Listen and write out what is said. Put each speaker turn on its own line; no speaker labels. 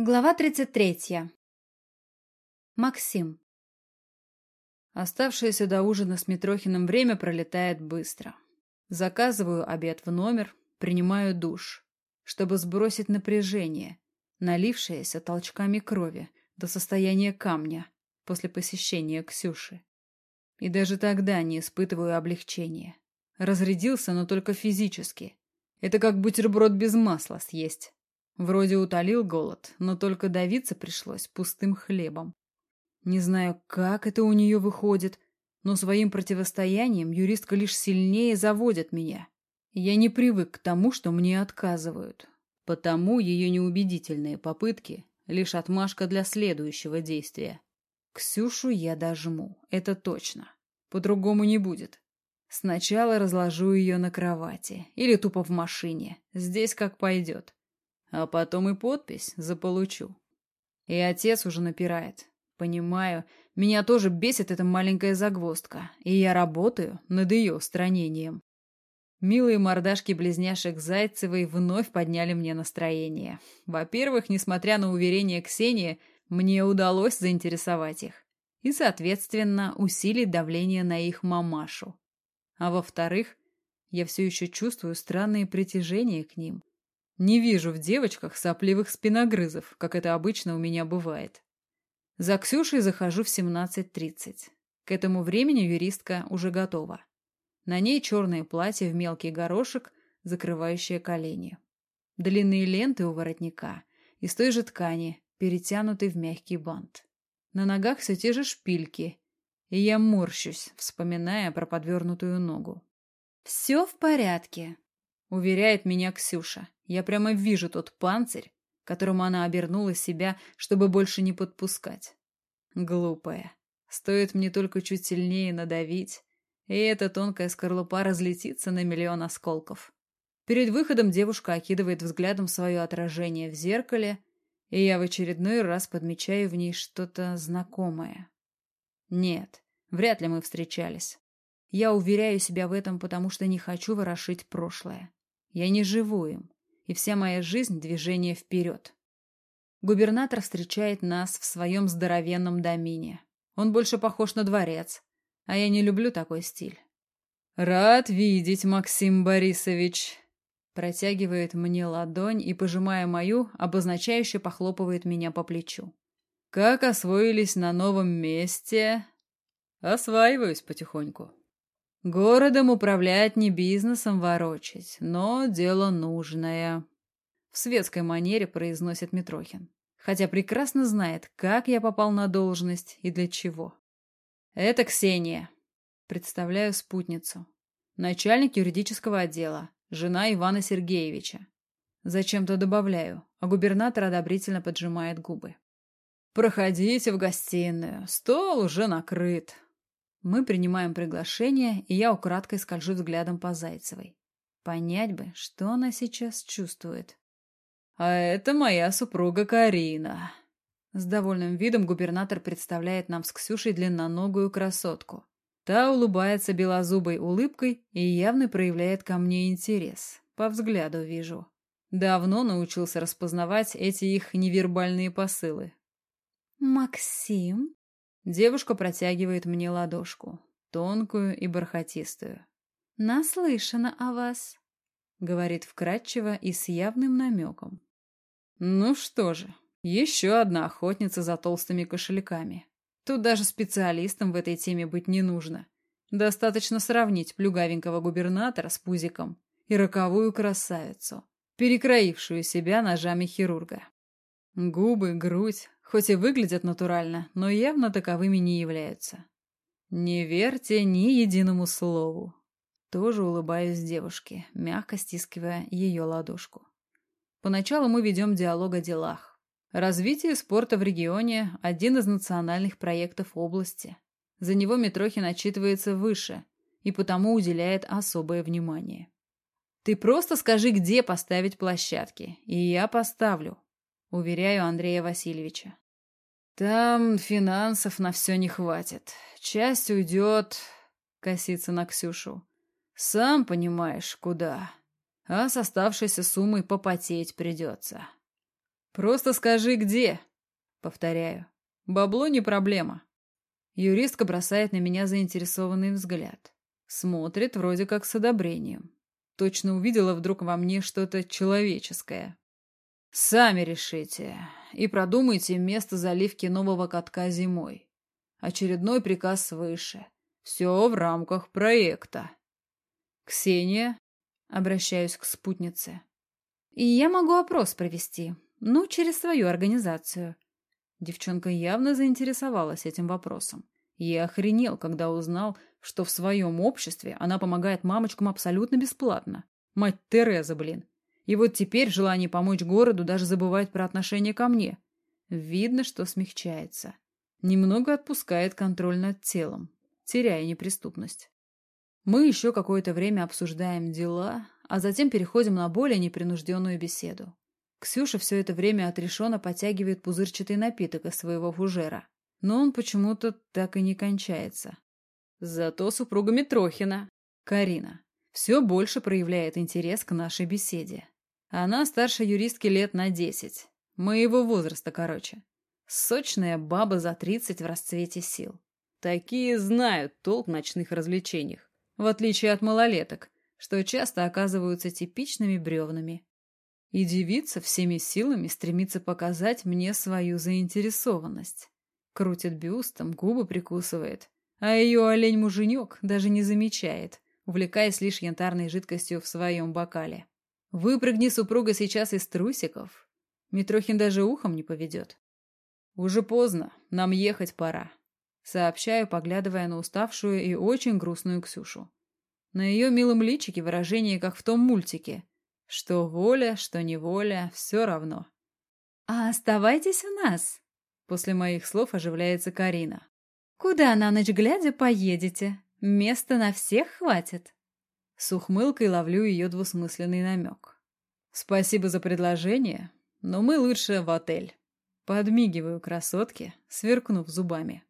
Глава 33. Максим.
Оставшееся до ужина с Митрохиным время пролетает быстро. Заказываю обед в номер, принимаю душ, чтобы сбросить напряжение, налившееся толчками крови до состояния камня после посещения Ксюши. И даже тогда не испытываю облегчения. Разрядился, но только физически. Это как бутерброд без масла съесть. Вроде утолил голод, но только давиться пришлось пустым хлебом. Не знаю, как это у нее выходит, но своим противостоянием юристка лишь сильнее заводит меня. Я не привык к тому, что мне отказывают. Потому ее неубедительные попытки — лишь отмашка для следующего действия. Ксюшу я дожму, это точно. По-другому не будет. Сначала разложу ее на кровати или тупо в машине. Здесь как пойдет. А потом и подпись заполучу. И отец уже напирает. Понимаю, меня тоже бесит эта маленькая загвоздка, и я работаю над ее устранением. Милые мордашки близняшек Зайцевой вновь подняли мне настроение. Во-первых, несмотря на уверение Ксении, мне удалось заинтересовать их и, соответственно, усилить давление на их мамашу. А во-вторых, я все еще чувствую странные притяжения к ним. Не вижу в девочках сопливых спиногрызов, как это обычно у меня бывает. За Ксюшей захожу в 17.30. К этому времени юристка уже готова. На ней черное платье в мелкий горошек, закрывающее колени. Длинные ленты у воротника из той же ткани, перетянутый в мягкий бант. На ногах все те же шпильки, и я морщусь, вспоминая про подвернутую ногу.
«Все в порядке», —
уверяет меня Ксюша. Я прямо вижу тот панцирь, которому она обернула себя, чтобы больше не подпускать. Глупая. Стоит мне только чуть сильнее надавить, и эта тонкая скорлупа разлетится на миллион осколков. Перед выходом девушка окидывает взглядом свое отражение в зеркале, и я в очередной раз подмечаю в ней что-то знакомое. Нет, вряд ли мы встречались. Я уверяю себя в этом, потому что не хочу ворошить прошлое. Я не живу им и вся моя жизнь — движение вперед. Губернатор встречает нас в своем здоровенном домине. Он больше похож на дворец, а я не люблю такой стиль. «Рад видеть, Максим Борисович!» Протягивает мне ладонь и, пожимая мою, обозначающе похлопывает меня по плечу. «Как освоились на новом месте?» «Осваиваюсь потихоньку», Городом управлять не бизнесом ворочать, но дело нужное. В светской манере произносит Митрохин, хотя прекрасно знает, как я попал на должность и для чего. Это Ксения. Представляю спутницу. Начальник юридического отдела, жена Ивана Сергеевича. Зачем-то добавляю, а губернатор одобрительно поджимает губы. «Проходите в гостиную, стол уже накрыт», мы принимаем приглашение, и я украдкой скольжу взглядом по Зайцевой. Понять бы, что она сейчас чувствует. «А это моя супруга Карина». С довольным видом губернатор представляет нам с Ксюшей длинноногую красотку. Та улыбается белозубой улыбкой и явно проявляет ко мне интерес. По взгляду вижу. Давно научился распознавать эти их невербальные посылы.
«Максим?»
Девушка протягивает мне ладошку, тонкую и бархатистую.
«Наслышана о вас», — говорит вкратчиво и с явным намеком.
«Ну что же, еще одна охотница за толстыми кошельками. Тут даже специалистам в этой теме быть не нужно. Достаточно сравнить плюгавенького губернатора с пузиком и роковую красавицу, перекроившую себя ножами хирурга. Губы, грудь, хоть и выглядят натурально, но явно таковыми не являются. Не верьте ни единому слову. Тоже улыбаюсь девушке, мягко стискивая ее ладошку. Поначалу мы ведем диалог о делах. Развитие спорта в регионе – один из национальных проектов области. За него Митрохин отчитывается выше и потому уделяет особое внимание. Ты просто скажи, где поставить площадки, и я поставлю, уверяю Андрея Васильевича. Там финансов на все не хватит. Часть уйдет, косится на Ксюшу. Сам понимаешь, куда. А с оставшейся суммой попотеть придется. Просто скажи, где. Повторяю. Бабло не проблема. Юристка бросает на меня заинтересованный взгляд. Смотрит вроде как с одобрением. Точно увидела вдруг во мне что-то человеческое. Сами решите и продумайте место заливки нового катка зимой. Очередной приказ свыше. Все в рамках проекта. Ксения, обращаюсь к спутнице.
И я могу опрос провести, ну, через свою организацию.
Девчонка явно заинтересовалась этим вопросом. Я охренел, когда узнал, что в своем обществе она помогает мамочкам абсолютно бесплатно. Мать Тереза, блин. И вот теперь желание помочь городу даже забывает про отношение ко мне. Видно, что смягчается. Немного отпускает контроль над телом, теряя неприступность. Мы еще какое-то время обсуждаем дела, а затем переходим на более непринужденную беседу. Ксюша все это время отрешенно потягивает пузырчатый напиток из своего фужера, но он почему-то так и не кончается. Зато супруга Митрохина, Карина, все больше проявляет интерес к нашей беседе. Она старше юристки лет на десять, моего возраста, короче. Сочная баба за тридцать в расцвете сил. Такие знают толк в ночных развлечениях, в отличие от малолеток, что часто оказываются типичными бревнами. И девица всеми силами стремится показать мне свою заинтересованность. Крутит бюстом, губы прикусывает, а ее олень-муженек даже не замечает, увлекаясь лишь янтарной жидкостью в своем бокале. Выпрыгни супруга сейчас из трусиков, Митрохин даже ухом не поведет. Уже поздно, нам ехать пора. Сообщаю, поглядывая на уставшую и очень грустную Ксюшу. На ее милом личике выражение, как в том мультике. Что воля, что неволя, все равно.
«А оставайтесь у нас!»
После моих слов оживляется Карина.
«Куда на ночь глядя поедете? Места на всех хватит».
С ухмылкой ловлю ее двусмысленный намек. «Спасибо за предложение, но мы лучше в отель». Подмигиваю красотке, сверкнув зубами.